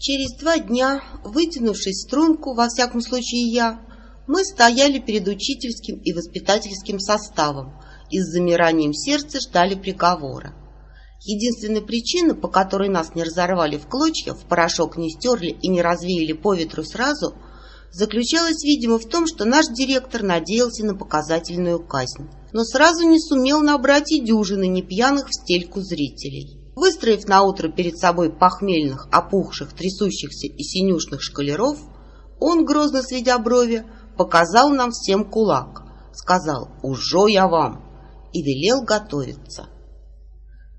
Через два дня, вытянувшись в струнку, во всяком случае я, мы стояли перед учительским и воспитательским составом и с замиранием сердца ждали приговора. Единственная причина, по которой нас не разорвали в клочья, в порошок не стерли и не развеяли по ветру сразу, заключалась, видимо, в том, что наш директор надеялся на показательную казнь, но сразу не сумел набрать и дюжины непьяных в стельку зрителей. Выстроив на утро перед собой похмельных, опухших, трясущихся и синюшных шкалеров, он, грозно сведя брови, показал нам всем кулак, сказал «Ужо я вам!» и велел готовиться.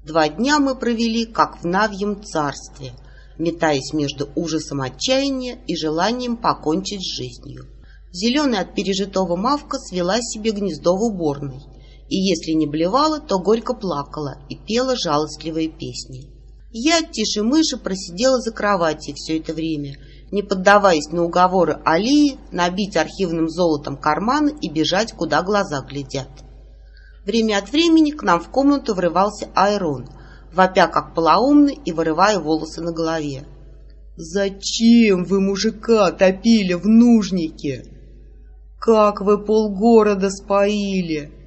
Два дня мы провели, как в Навьем царстве, метаясь между ужасом отчаяния и желанием покончить с жизнью. Зеленая от пережитого мавка свела себе гнездо в уборной, и если не блевала, то горько плакала и пела жалостливые песни. Я, тише мыши, просидела за кроватью все это время, не поддаваясь на уговоры Алии набить архивным золотом карманы и бежать, куда глаза глядят. Время от времени к нам в комнату врывался Айрон, вопя как полоумный и вырывая волосы на голове. «Зачем вы мужика топили в нужнике? Как вы полгорода споили!»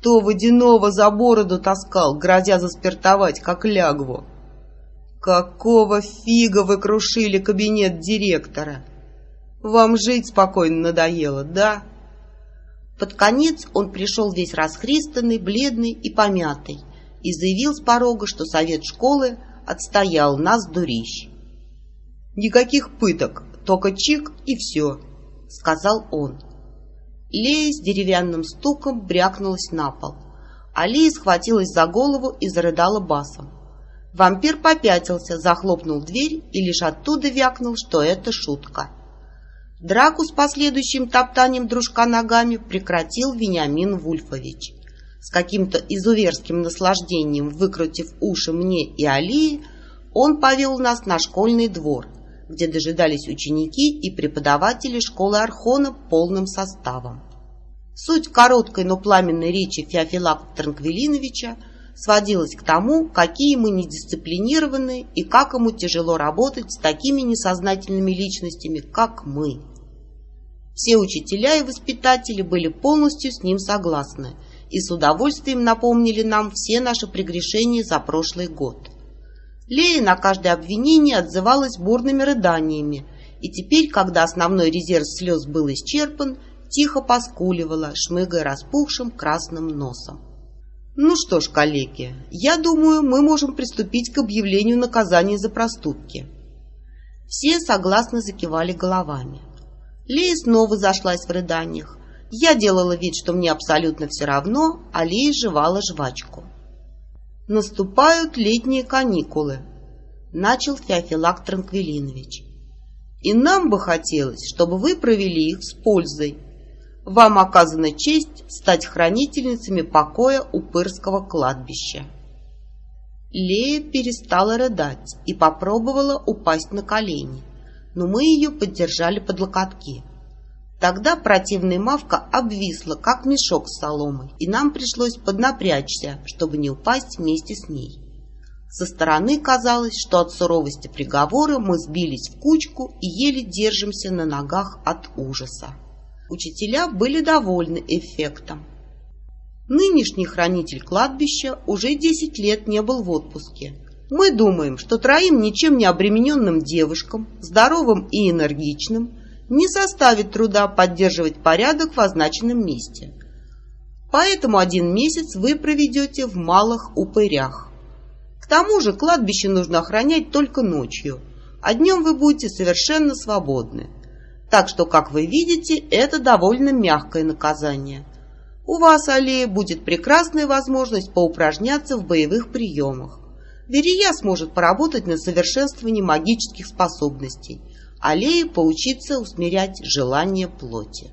Кто водяного за бороду таскал, грозя заспиртовать, как лягву? Какого фига вы крушили кабинет директора? Вам жить спокойно надоело, да? Под конец он пришел весь расхристанный, бледный и помятый и заявил с порога, что совет школы отстоял нас дурищ. «Никаких пыток, только чик и все», — сказал он. Лея с деревянным стуком брякнулась на пол. Алия схватилась за голову и зарыдала басом. Вампир попятился, захлопнул дверь и лишь оттуда вякнул, что это шутка. Драку с последующим топтанием дружка ногами прекратил Вениамин Вульфович. С каким-то изуверским наслаждением, выкрутив уши мне и Алии, он повел нас на школьный двор – где дожидались ученики и преподаватели школы Архона полным составом. Суть короткой, но пламенной речи Феофилакта Транквилиновича сводилась к тому, какие мы недисциплинированные и как ему тяжело работать с такими несознательными личностями, как мы. Все учителя и воспитатели были полностью с ним согласны и с удовольствием напомнили нам все наши прегрешения за прошлый год. Лея на каждое обвинение отзывалась бурными рыданиями, и теперь, когда основной резерв слез был исчерпан, тихо поскуливала, шмыгая распухшим красным носом. Ну что ж, коллеги, я думаю, мы можем приступить к объявлению наказания за проступки. Все согласно закивали головами. Лея снова зашлась в рыданиях. Я делала вид, что мне абсолютно все равно, а Лея жевала жвачку. Наступают летние каникулы, начал Феофилак Транквилинович. И нам бы хотелось, чтобы вы провели их с пользой. Вам оказана честь стать хранительницами покоя Упырского кладбища. Лея перестала рыдать и попробовала упасть на колени, но мы ее поддержали под локотки. Тогда противная мавка обвисла, как мешок с соломой, и нам пришлось поднапрячься, чтобы не упасть вместе с ней. Со стороны казалось, что от суровости приговора мы сбились в кучку и еле держимся на ногах от ужаса. Учителя были довольны эффектом. Нынешний хранитель кладбища уже 10 лет не был в отпуске. Мы думаем, что троим ничем не обремененным девушкам, здоровым и энергичным, не составит труда поддерживать порядок в означенном месте. Поэтому один месяц вы проведете в малых упырях. К тому же кладбище нужно охранять только ночью, а днем вы будете совершенно свободны. Так что, как вы видите, это довольно мягкое наказание. У вас, Аллея, будет прекрасная возможность поупражняться в боевых приемах. Верия сможет поработать на совершенствовании магических способностей – аллее поучиться усмирять желание плоти.